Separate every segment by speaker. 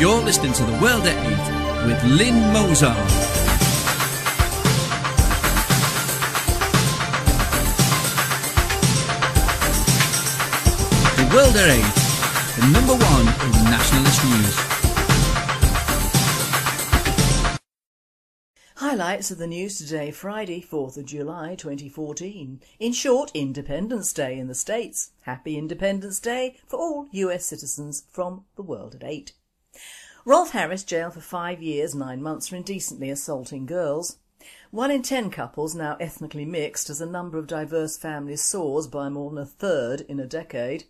Speaker 1: You're listening to The World at 8 with Lynne Mozar. The World at 8, the number one in nationalist news.
Speaker 2: Highlights of the news today, Friday, 4th of July 2014. In short, Independence Day in the States. Happy Independence Day for all US citizens from the world at 8. Rolf Harris jailed for five years, nine months for indecently assaulting girls. One in ten couples now ethnically mixed as the number of diverse families soars by more than a third in a decade.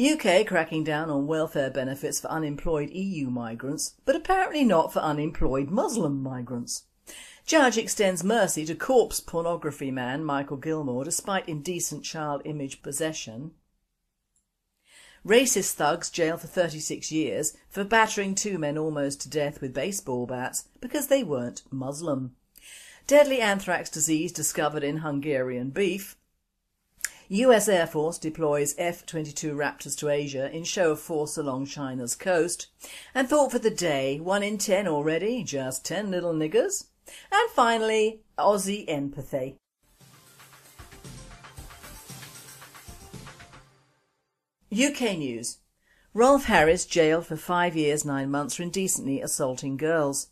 Speaker 2: UK cracking down on welfare benefits for unemployed EU migrants, but apparently not for unemployed Muslim migrants. Judge extends mercy to corpse pornography man Michael Gilmore despite indecent child image possession. Racist thugs jailed for 36 years for battering two men almost to death with baseball bats because they weren't Muslim. Deadly anthrax disease discovered in Hungarian beef. US Air Force deploys F-22 Raptors to Asia in show of force along China's coast. And thought for the day, one in ten already, just ten little niggers. And finally, Aussie empathy. UK News Rolf Harris jailed for five years nine months for indecently assaulting girls.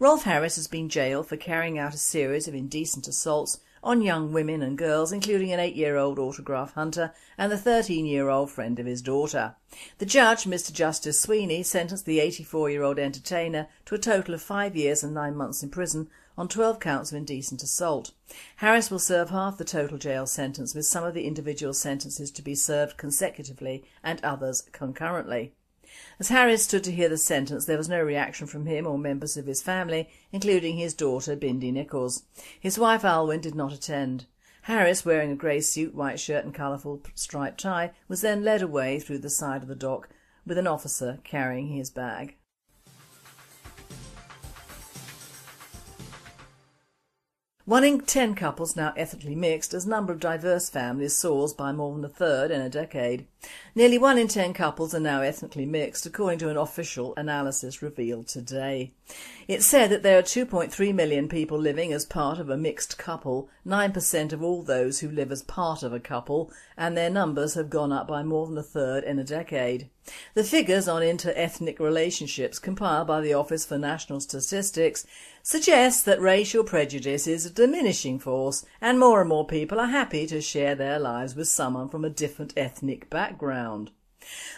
Speaker 2: Rolf Harris has been jailed for carrying out a series of indecent assaults on young women and girls including an 8-year-old autograph hunter and the 13-year-old friend of his daughter. The judge, Mr Justice Sweeney, sentenced the 84-year-old entertainer to a total of five years and nine months in prison on 12 counts of indecent assault. Harris will serve half the total jail sentence with some of the individual sentences to be served consecutively and others concurrently. As Harris stood to hear the sentence there was no reaction from him or members of his family, including his daughter Bindi Nicholls. His wife Alwen did not attend. Harris, wearing a grey suit, white shirt and colourful striped tie, was then led away through the side of the dock with an officer carrying his bag. One in ten couples now ethnically mixed as number of diverse families soars by more than a third in a decade. Nearly one in ten couples are now ethnically mixed according to an official analysis revealed today. It said that there are 2.3 million people living as part of a mixed couple, 9% of all those who live as part of a couple, and their numbers have gone up by more than a third in a decade. The figures on inter-ethnic relationships compiled by the Office for National Statistics suggest that racial prejudice is a diminishing force and more and more people are happy to share their lives with someone from a different ethnic background.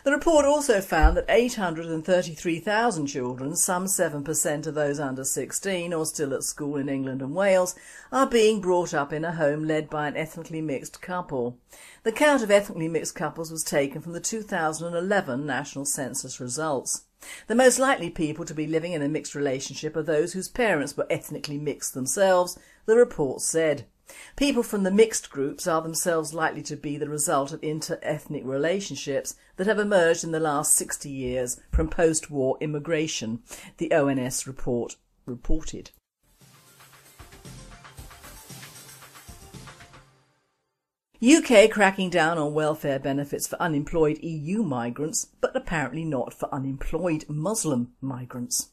Speaker 2: The report also found that 833,000 children, some 7% of those under 16 or still at school in England and Wales, are being brought up in a home led by an ethnically mixed couple. The count of ethnically mixed couples was taken from the 2011 national census results. The most likely people to be living in a mixed relationship are those whose parents were ethnically mixed themselves, the report said. People from the mixed groups are themselves likely to be the result of inter-ethnic relationships that have emerged in the last 60 years from post-war immigration, the ONS report reported. UK cracking down on welfare benefits for unemployed EU migrants, but apparently not for unemployed Muslim migrants.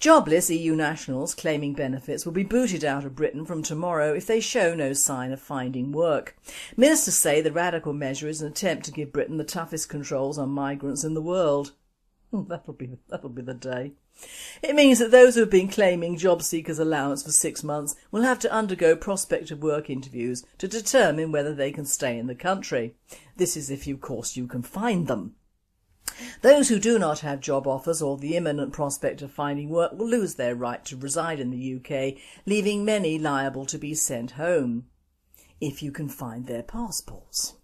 Speaker 2: Jobless EU nationals claiming benefits will be booted out of Britain from tomorrow if they show no sign of finding work. Ministers say the radical measure is an attempt to give Britain the toughest controls on migrants in the world. That'll be, that'll be the day. It means that those who have been claiming job seekers allowance for six months will have to undergo prospective work interviews to determine whether they can stay in the country. This is if of course you can find them. Those who do not have job offers or the imminent prospect of finding work will lose their right to reside in the UK, leaving many liable to be sent home. If you can find their passports.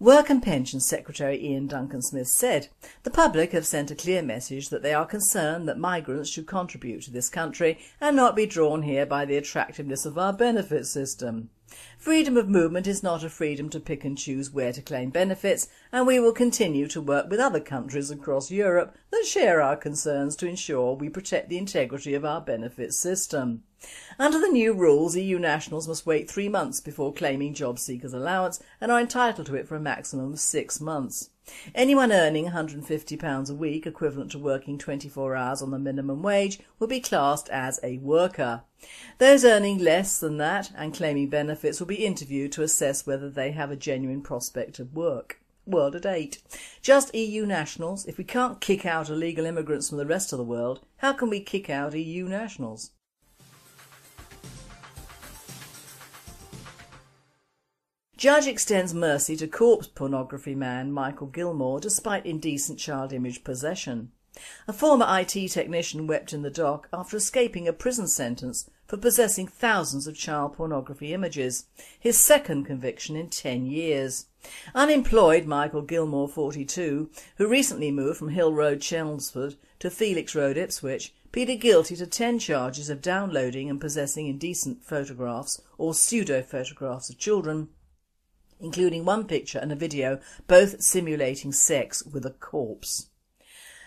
Speaker 2: Work and Pensions Secretary Iain Duncan Smith said, the public have sent a clear message that they are concerned that migrants should contribute to this country and not be drawn here by the attractiveness of our benefit system. Freedom of movement is not a freedom to pick and choose where to claim benefits and we will continue to work with other countries across Europe that share our concerns to ensure we protect the integrity of our benefits system. Under the new rules, EU nationals must wait three months before claiming job seekers allowance and are entitled to it for a maximum of six months. Anyone earning £150 a week, equivalent to working 24 hours on the minimum wage, will be classed as a worker. Those earning less than that and claiming benefits will be interviewed to assess whether they have a genuine prospect of work. World at 8. Just EU nationals? If we can't kick out illegal immigrants from the rest of the world, how can we kick out EU nationals? Judge extends mercy to corpse pornography man Michael Gilmore despite indecent child image possession. A former IT technician wept in the dock after escaping a prison sentence for possessing thousands of child pornography images, his second conviction in 10 years. Unemployed Michael Gilmore 42, who recently moved from Hill Road Chelmsford to Felix Road Ipswich, pleaded guilty to 10 charges of downloading and possessing indecent photographs or pseudo-photographs of children including one picture and a video, both simulating sex with a corpse.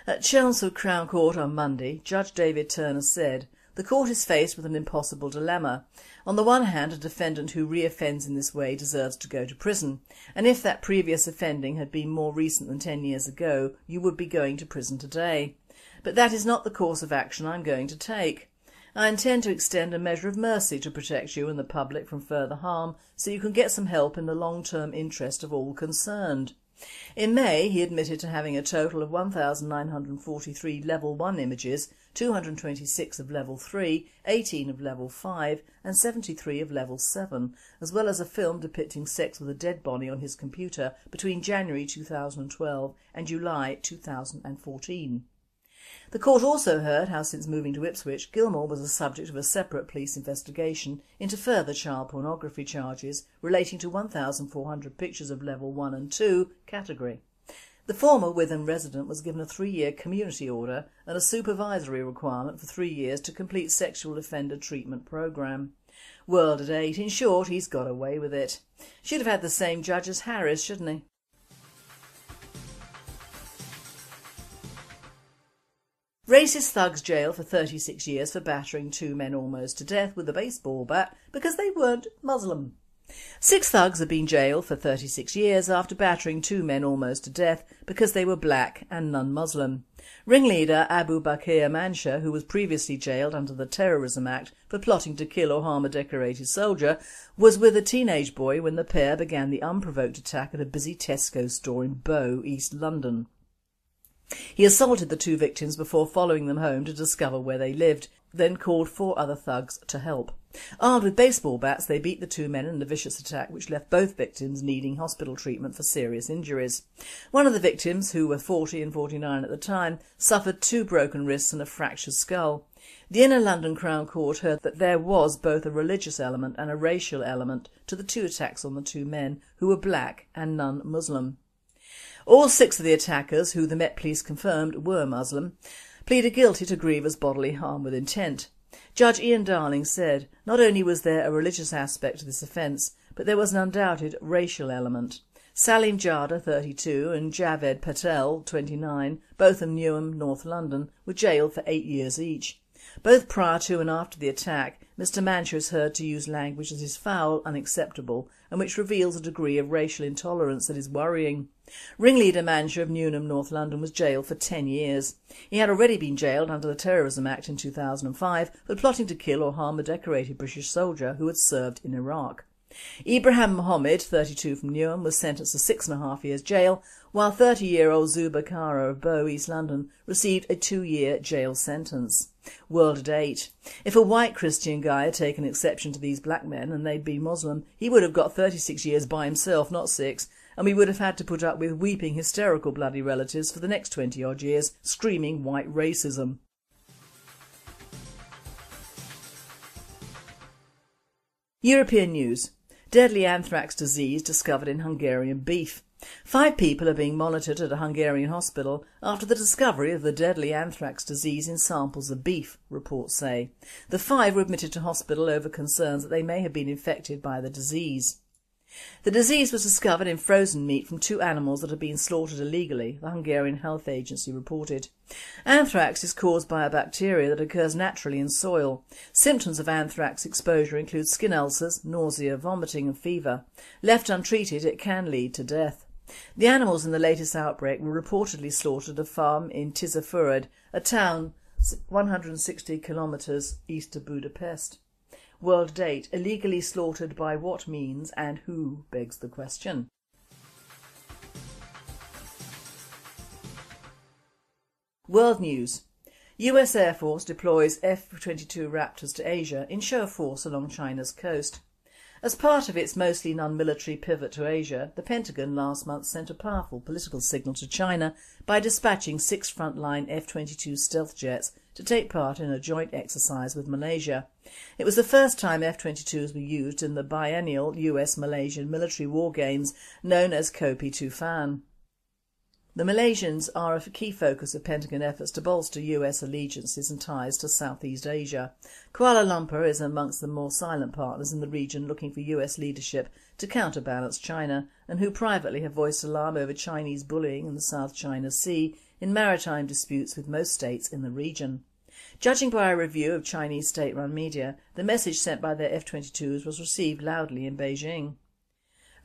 Speaker 2: At Chelmsford Crown Court on Monday, Judge David Turner said, the court is faced with an impossible dilemma. On the one hand, a defendant who reoffends in this way deserves to go to prison, and if that previous offending had been more recent than 10 years ago, you would be going to prison today. But that is not the course of action I'm going to take. I intend to extend a measure of mercy to protect you and the public from further harm so you can get some help in the long-term interest of all concerned. In May, he admitted to having a total of 1,943 Level 1 images, 226 of Level 3, 18 of Level 5 and 73 of Level 7, as well as a film depicting sex with a dead body on his computer between January 2012 and July 2014. The court also heard how since moving to Ipswich, Gilmore was the subject of a separate police investigation into further child pornography charges relating to 1,400 pictures of level 1 and 2 category. The former Witham resident was given a three-year community order and a supervisory requirement for three years to complete sexual offender treatment programme. World at eight, in short, he's got away with it. Should have had the same judge as Harris, shouldn't he? Racist thugs jail for 36 years for battering two men almost to death with a baseball bat because they weren't Muslim. Six thugs have been jailed for 36 years after battering two men almost to death because they were black and non-Muslim. Ringleader Abu Bakr Manshur, who was previously jailed under the Terrorism Act for plotting to kill or harm a decorated soldier, was with a teenage boy when the pair began the unprovoked attack at a busy Tesco store in Bow, East London. He assaulted the two victims before following them home to discover where they lived, then called four other thugs to help. Armed with baseball bats, they beat the two men in a vicious attack which left both victims needing hospital treatment for serious injuries. One of the victims, who were 40 and 49 at the time, suffered two broken wrists and a fractured skull. The Inner London Crown Court heard that there was both a religious element and a racial element to the two attacks on the two men, who were black and non-Muslim. All six of the attackers, who the Met Police confirmed were Muslim, pleaded guilty to grievous bodily harm with intent. Judge Ian Darling said not only was there a religious aspect to this offence, but there was an undoubted racial element. Salim Jada, 32, and Javed Patel, 29, both of Newham, North London, were jailed for eight years each. Both prior to and after the attack, Mr Manshur is heard to use language that is foul, unacceptable and which reveals a degree of racial intolerance that is worrying. Ringleader Manshur of Newham, North London was jailed for 10 years. He had already been jailed under the Terrorism Act in 2005 for plotting to kill or harm a decorated British soldier who had served in Iraq. Ibrahim Mohammed, 32 from Newham, was sentenced to six and a half years jail, while 30-year-old Zuba Kara of Bow, East London, received a two-year jail sentence. World at eight. If a white Christian guy had taken exception to these black men and they'd been Muslim, he would have got 36 years by himself, not six, and we would have had to put up with weeping hysterical bloody relatives for the next 20 odd years, screaming white racism. European news. Deadly anthrax disease discovered in Hungarian beef. Five people are being monitored at a Hungarian hospital after the discovery of the deadly anthrax disease in samples of beef, reports say. The five were admitted to hospital over concerns that they may have been infected by the disease. The disease was discovered in frozen meat from two animals that had been slaughtered illegally, the Hungarian Health Agency reported. Anthrax is caused by a bacteria that occurs naturally in soil. Symptoms of anthrax exposure include skin ulcers, nausea, vomiting and fever. Left untreated it can lead to death. The animals in the latest outbreak were reportedly slaughtered at a farm in Tiszafüred, a town 160 kilometres east of Budapest. World date, illegally slaughtered by what means and who begs the question. World News US Air Force deploys F-22 Raptors to Asia in show of force along China's coast. As part of its mostly non-military pivot to Asia, the Pentagon last month sent a powerful political signal to China by dispatching six frontline F-22 stealth jets to take part in a joint exercise with Malaysia. It was the first time F-22s were used in the biennial US-Malaysian military war games known as Cope Taufan. The Malaysians are a key focus of Pentagon efforts to bolster US allegiances and ties to Southeast Asia. Kuala Lumpur is amongst the more silent partners in the region looking for US leadership to counterbalance China and who privately have voiced alarm over Chinese bullying in the South China Sea in maritime disputes with most states in the region. Judging by a review of Chinese state-run media, the message sent by their F-22s was received loudly in Beijing.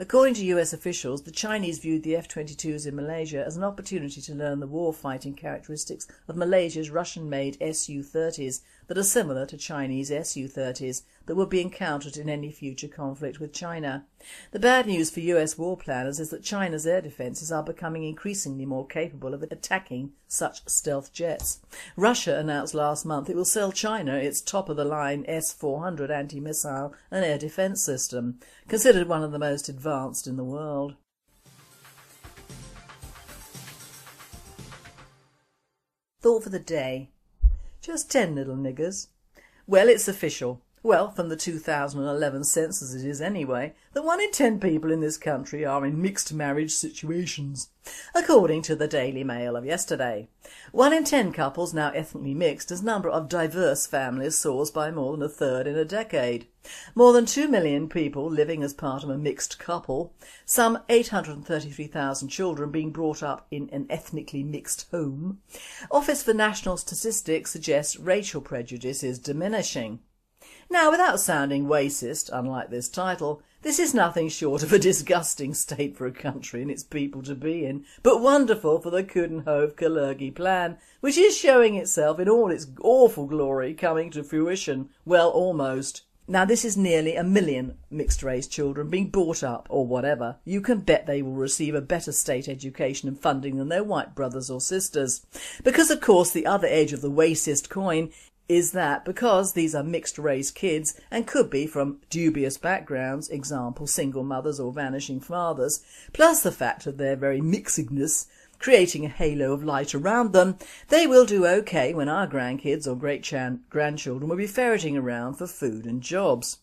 Speaker 2: According to US officials, the Chinese viewed the F-22s in Malaysia as an opportunity to learn the war-fighting characteristics of Malaysia's Russian-made Su-30s that are similar to Chinese Su-30s that would be encountered in any future conflict with China. The bad news for US war planners is that China's air defences are becoming increasingly more capable of attacking such stealth jets. Russia announced last month it will sell China its top-of-the-line S-400 anti-missile and air defence system, considered one of the most advanced in the world. Thought for the day. Just ten little niggers. Well, it's official. Well, from the 2011 census it is anyway, that one in ten people in this country are in mixed marriage situations, according to the Daily Mail of yesterday. One in ten couples now ethnically mixed as number of diverse families soars by more than a third in a decade. More than 2 million people living as part of a mixed couple, some 833,000 children being brought up in an ethnically mixed home. Office for National Statistics suggests racial prejudice is diminishing. Now without sounding racist, unlike this title, this is nothing short of a disgusting state for a country and its people to be in, but wonderful for the Coudenhove-Kalergi plan, which is showing itself in all its awful glory coming to fruition, well almost. Now this is nearly a million mixed race children being brought up or whatever. You can bet they will receive a better state education and funding than their white brothers or sisters. Because of course the other edge of the racist coin is that because these are mixed race kids and could be from dubious backgrounds, example single mothers or vanishing fathers, plus the fact of their very mixedness creating a halo of light around them, they will do okay when our grandkids or great grandchildren will be ferreting around for food and jobs.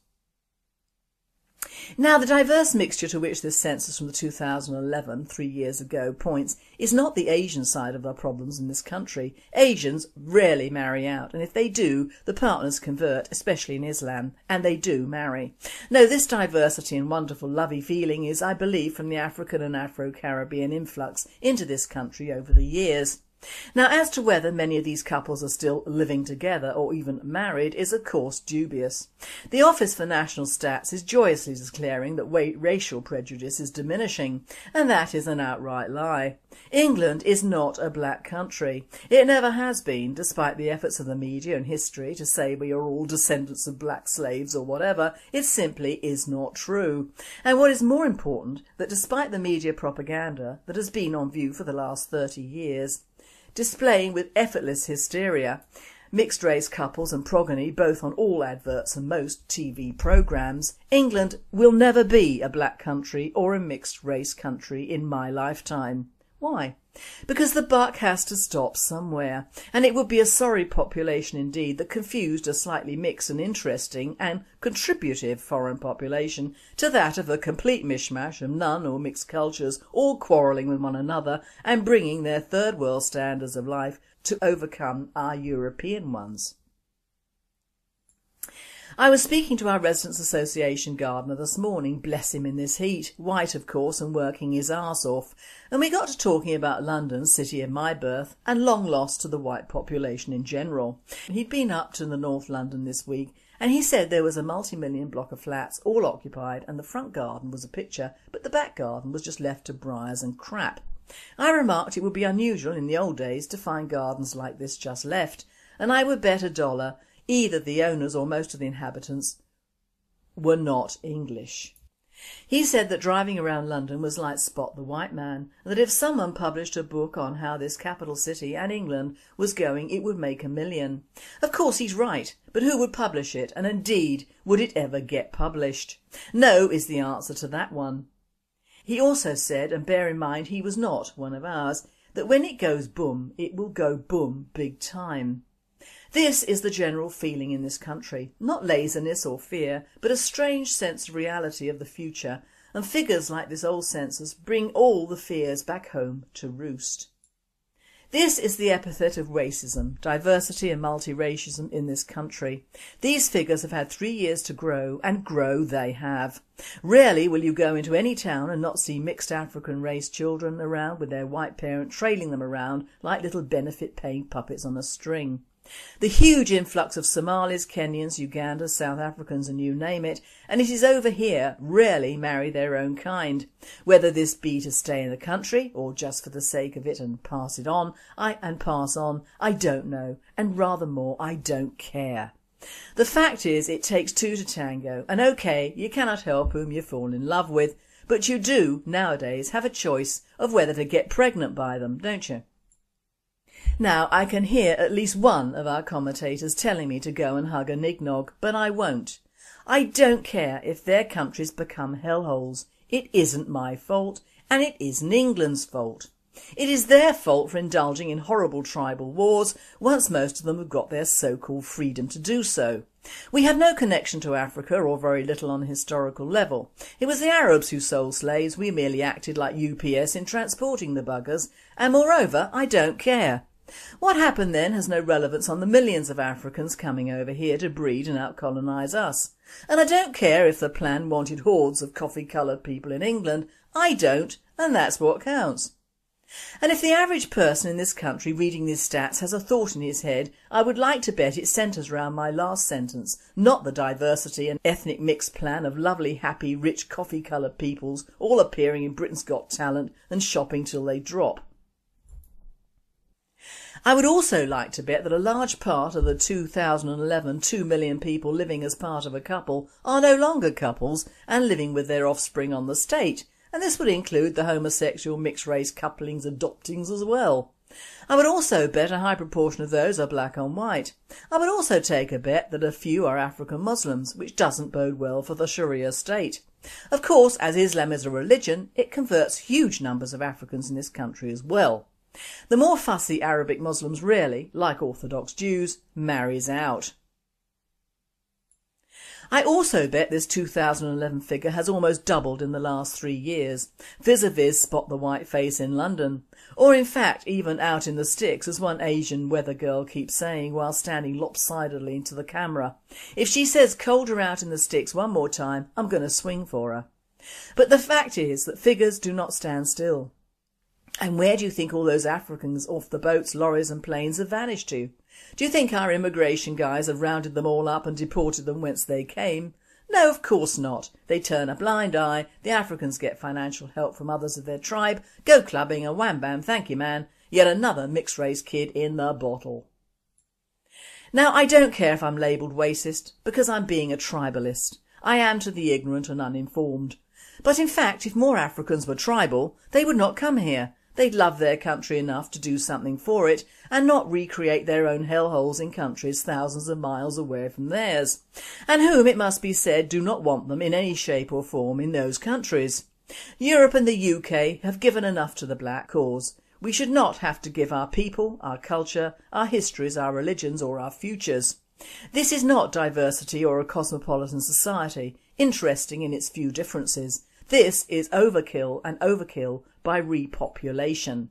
Speaker 2: Now the diverse mixture to which this census from the 2011, three years ago, points is not the Asian side of our problems in this country. Asians rarely marry out and if they do, the partners convert, especially in Islam, and they do marry. No, this diversity and wonderful lovey feeling is, I believe, from the African and Afro-Caribbean influx into this country over the years. Now as to whether many of these couples are still living together or even married is of course dubious. The Office for National Stats is joyously declaring that racial prejudice is diminishing and that is an outright lie. England is not a black country. It never has been despite the efforts of the media and history to say we are all descendants of black slaves or whatever, it simply is not true. And what is more important that despite the media propaganda that has been on view for the last 30 years, displaying with effortless hysteria mixed race couples and progeny both on all adverts and most TV programmes, England will never be a black country or a mixed race country in my lifetime. Why? Because the buck has to stop somewhere and it would be a sorry population indeed that confused a slightly mixed and interesting and contributive foreign population to that of a complete mishmash of none or mixed cultures all quarrelling with one another and bringing their third world standards of life to overcome our European ones. I was speaking to our Residents Association gardener this morning, bless him in this heat, white of course and working his arse off, and we got to talking about London, city of my birth, and long lost to the white population in general. He'd been up to the North London this week and he said there was a multi-million block of flats all occupied and the front garden was a picture but the back garden was just left to briars and crap. I remarked it would be unusual in the old days to find gardens like this just left and I would bet a dollar either the owners or most of the inhabitants were not English. He said that driving around London was like Spot the White Man and that if someone published a book on how this capital city and England was going it would make a million. Of course he's right but who would publish it and indeed would it ever get published? No is the answer to that one. He also said, and bear in mind he was not one of ours, that when it goes boom it will go boom big time. This is the general feeling in this country, not laziness or fear, but a strange sense of reality of the future and figures like this old census bring all the fears back home to roost. This is the epithet of racism, diversity and multiracialism in this country. These figures have had three years to grow and grow they have. Rarely will you go into any town and not see mixed African race children around with their white parent trailing them around like little benefit paying puppets on a string. The huge influx of Somalis, Kenyans, Ugandans, South Africans and you name it, and it is over here rarely marry their own kind. Whether this be to stay in the country or just for the sake of it and pass it on, I and pass on, I don't know and rather more I don't care. The fact is it takes two to tango and ok you cannot help whom you fall in love with but you do nowadays have a choice of whether to get pregnant by them don't you? Now I can hear at least one of our commentators telling me to go and hug a nignog, but I won't. I don't care if their countries become hellholes. It isn't my fault and it isn't England's fault. It is their fault for indulging in horrible tribal wars once most of them have got their so-called freedom to do so. We have no connection to Africa or very little on a historical level. It was the Arabs who sold slaves, we merely acted like UPS in transporting the buggers and moreover I don't care. What happened then has no relevance on the millions of Africans coming over here to breed and outcolonise us. And I don't care if the plan wanted hordes of coffee coloured people in England, I don't and that's what counts. And if the average person in this country reading these stats has a thought in his head, I would like to bet it centres round my last sentence, not the diversity and ethnic mix plan of lovely happy rich coffee coloured peoples all appearing in Britain's Got Talent and shopping till they drop. I would also like to bet that a large part of the 2011 2 million people living as part of a couple are no longer couples and living with their offspring on the state and this would include the homosexual mixed race couplings adoptings as well. I would also bet a high proportion of those are black and white. I would also take a bet that a few are African Muslims, which doesn't bode well for the Sharia state. Of course, as Islam is a religion, it converts huge numbers of Africans in this country as well. The more fussy Arabic Muslims rarely, like Orthodox Jews, marries out. I also bet this 2011 figure has almost doubled in the last three years, vis-a-vis spot the white face in London, or in fact even out in the sticks as one Asian weather girl keeps saying while standing lopsidedly into the camera. If she says colder out in the sticks one more time I'm going to swing for her. But the fact is that figures do not stand still. And where do you think all those Africans off the boats, lorries and planes have vanished to? Do you think our immigration guys have rounded them all up and deported them whence they came? No, of course not. They turn a blind eye, the Africans get financial help from others of their tribe, go clubbing and wham bam thank you man, yet another mixed race kid in the bottle. Now I don't care if I'm labelled racist because I'm being a tribalist. I am to the ignorant and uninformed. But in fact if more Africans were tribal they would not come here They'd love their country enough to do something for it and not recreate their own hellholes in countries thousands of miles away from theirs, and whom, it must be said, do not want them in any shape or form in those countries. Europe and the UK have given enough to the black cause. We should not have to give our people, our culture, our histories, our religions or our futures. This is not diversity or a cosmopolitan society, interesting in its few differences. This is overkill and overkill by repopulation.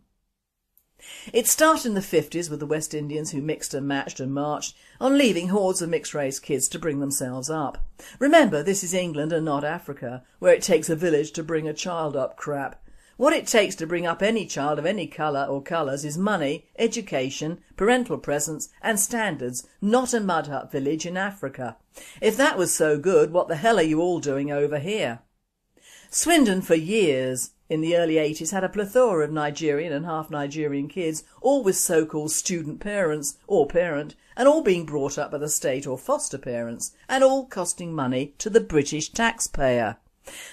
Speaker 2: It started in the 50s with the West Indians who mixed and matched and marched on leaving hordes of mixed race kids to bring themselves up. Remember this is England and not Africa where it takes a village to bring a child up crap. What it takes to bring up any child of any colour or colours is money, education, parental presence and standards, not a mud hut village in Africa. If that was so good what the hell are you all doing over here? Swindon for years in the early 80s had a plethora of Nigerian and half Nigerian kids, all with so-called student parents or parent and all being brought up by the state or foster parents and all costing money to the British taxpayer.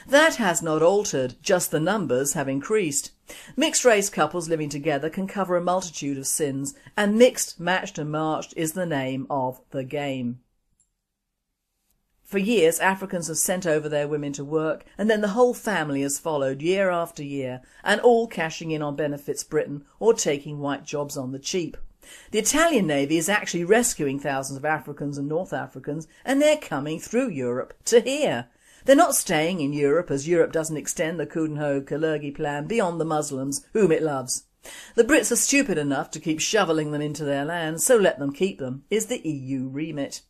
Speaker 2: That has not altered, just the numbers have increased. Mixed race couples living together can cover a multitude of sins and mixed, matched and marched is the name of the game. For years Africans have sent over their women to work and then the whole family has followed year after year and all cashing in on benefits Britain or taking white jobs on the cheap. The Italian Navy is actually rescuing thousands of Africans and North Africans and they're coming through Europe to here. They're not staying in Europe as Europe doesn't extend the Coudenhove-Kalergi plan beyond the Muslims whom it loves. The Brits are stupid enough to keep shoveling them into their land so let them keep them is the EU remit.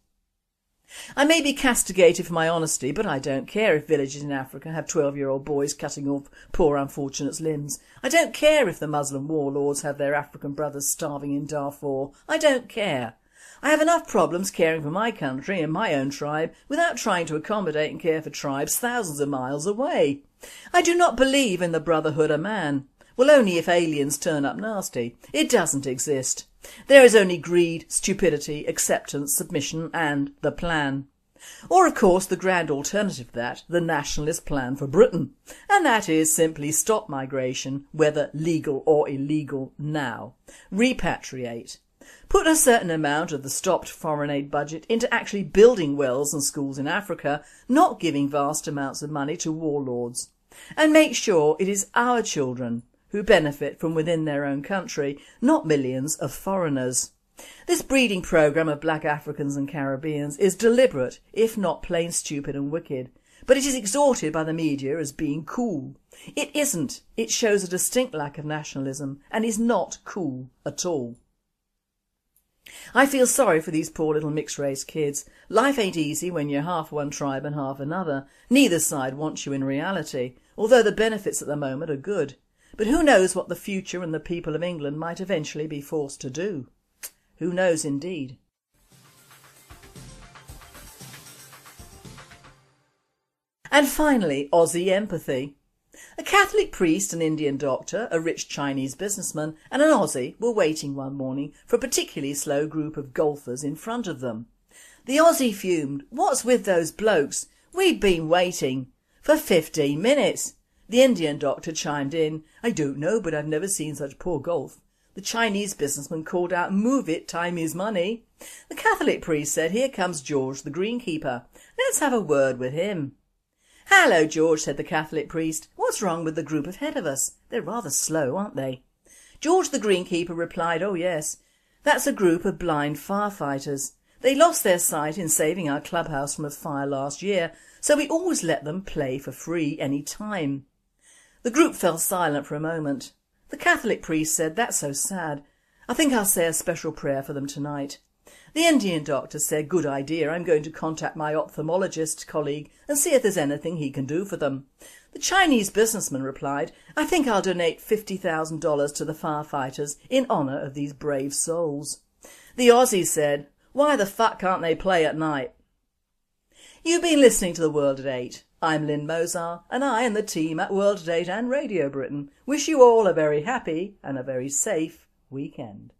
Speaker 2: I may be castigated for my honesty but I don't care if villages in Africa have 12 year old boys cutting off poor unfortunates limbs. I don't care if the Muslim warlords have their African brothers starving in Darfur. I don't care. I have enough problems caring for my country and my own tribe without trying to accommodate and care for tribes thousands of miles away. I do not believe in the brotherhood of man. Well only if aliens turn up nasty. It doesn't exist. There is only greed, stupidity, acceptance, submission and the plan. Or of course the grand alternative to that, the nationalist plan for Britain. And that is simply stop migration, whether legal or illegal, now. Repatriate. Put a certain amount of the stopped foreign aid budget into actually building wells and schools in Africa, not giving vast amounts of money to warlords. And make sure it is our children, who benefit from within their own country, not millions of foreigners. This breeding programme of black Africans and Caribbeans is deliberate, if not plain stupid and wicked, but it is exhorted by the media as being cool. It isn't, it shows a distinct lack of nationalism and is not cool at all. I feel sorry for these poor little mixed race kids. Life ain't easy when you're half one tribe and half another. Neither side wants you in reality, although the benefits at the moment are good. But who knows what the future and the people of England might eventually be forced to do? Who knows indeed? And finally, Aussie empathy. A Catholic priest, an Indian doctor, a rich Chinese businessman and an Aussie were waiting one morning for a particularly slow group of golfers in front of them. The Aussie fumed, what's with those blokes? We've been waiting for 15 minutes. The Indian doctor chimed in, I don't know but I've never seen such poor golf. The Chinese businessman called out, move it, time is money. The Catholic priest said, here comes George the greenkeeper. Let's have a word with him. Hello George, said the Catholic priest. What's wrong with the group ahead of us? They're rather slow, aren't they? George the greenkeeper replied, oh yes, that's a group of blind firefighters. They lost their sight in saving our clubhouse from a fire last year, so we always let them play for free any time. The group fell silent for a moment. The Catholic priest said, that's so sad. I think I'll say a special prayer for them tonight. The Indian doctor said, good idea, I'm going to contact my ophthalmologist colleague and see if there's anything he can do for them. The Chinese businessman replied, I think I'll donate $50,000 to the firefighters in honour of these brave souls. The Aussie said, why the fuck can't they play at night? You've been listening to The World at 8. I'm Lynne Mozar and I and the team at World at 8 and Radio Britain wish you all a very happy and a very safe weekend.